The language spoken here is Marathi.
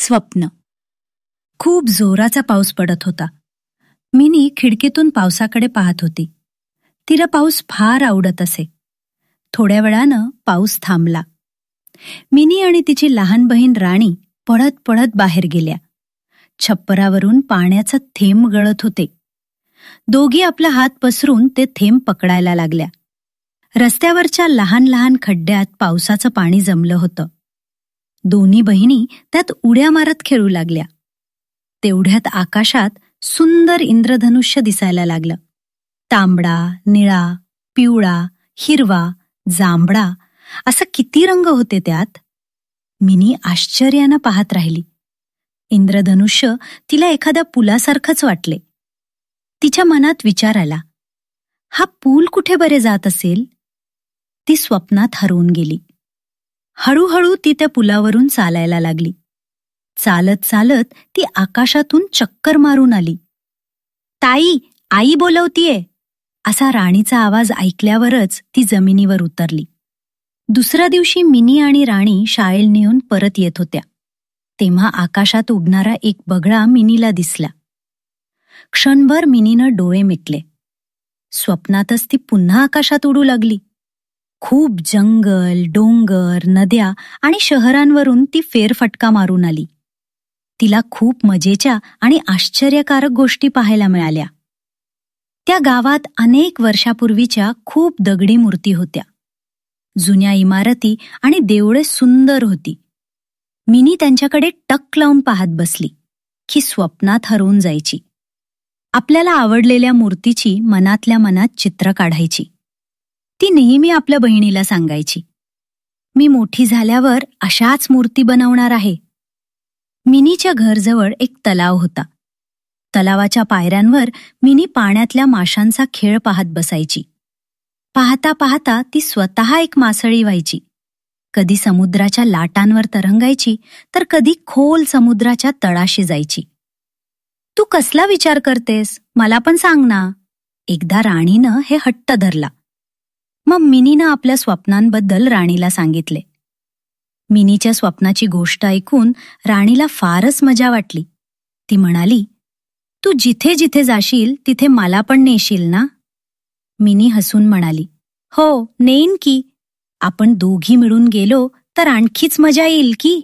स्वप्न. खूप जोराचा पाऊस पडत होता. मिनी खिडकीतून पावसाकडे पाहत होती. तिला पाऊस फार आवडत असे. थोड्या वेळानं पाऊस थांबला. मिनी आणि तिची लहान बहीण राणी पळत पळत बाहेर गेल्या. छप्परावरून पाण्याचा थेंब गळत होते. दोघी आपला हात पसरून ते थेंब पकडायला लागल्या. रस्त्यावरच्या लहान लहान खड्ड्यात पावसाचं पाणी जमलं होतं. दोन्ही बहिणी त्यात उड्या मारत खेळू लागल्या. तेवढ्यात आकाशात सुंदर इंद्रधनुष्य दिसायला लागलं. तांबडा निळा पिवळा हिरवा जांभळा असं किती रंग होते त्यात? मिनी आश्चर्यानं पाहत राहिली. इंद्रधनुष्य तिला एखाद्या पुलासारखंच वाटले. तिच्या मनात विचार आला. हा पूल कुठे बरे जात असेल? ती स्वप्नात हरवून गेली. हळूहळू ती त्या पुलावरून चालायला लागली. चालत चालत ती आकाशातून चक्कर मारून आली. ताई आई बोलवतीये. असा राणीचा आवाज ऐकल्यावरच ती जमिनीवर उतरली. दुसऱ्या दिवशी मिनी आणि राणी शाळेल नेऊन परत येत होत्या. तेव्हा आकाशात उडणारा एक बगळा मिनीला दिसला. क्षणभर मिनीनं डोळे मिटले. स्वप्नातच ती पुन्हा आकाशात उडू लागली. खूप जंगल डोंगर नद्या आणि शहरांवरून ती फेरफटका मारून आली. तिला खूप मजेच्या आणि आश्चर्यकारक गोष्टी पाहायला मिळाल्या. त्या गावात अनेक वर्षापूर्वीच्या खूप दगडी मूर्ती होत्या. जुन्या इमारती आणि देवळे सुंदर होती. मिनी त्यांच्याकडे टक लावून पाहत बसली की स्वप्नात हरवून जायची. आपल्याला आवडलेल्या मूर्तीची मनातल्या मनात चित्र काढायची. ती नेहमी आपल्या बहिणीला सांगायची. मी मोठी झाल्यावर अशाच मूर्ती बनवणार आहे. मिनीच्या घरजवळ एक तलाव होता. तलावाच्या पायऱ्यांवर मिनी पाण्यातल्या माशांचा खेळ पाहत बसायची. पाहता पाहता ती स्वतः एक मासळी व्हायची. कधी समुद्राच्या लाटांवर तरंगायची तर कधी खोल समुद्राच्या तळाशी जायची. तू कसला विचार करतेस? मला पण सांग ना. एकदा राणीनं हे हट्ट धरला. मग मिनीनं आपल्या स्वप्नांबद्दल राणीला सांगितले. मिनीच्या स्वप्नाची गोष्ट ऐकून राणीला फारच मजा वाटली. ती म्हणाली तू जिथे जिथे जाशील तिथे मला पण नेशील ना? मिनी हसून म्हणाली हो नेईन की. आपण दोघी मिळून गेलो तर आणखीच मजा येईल की?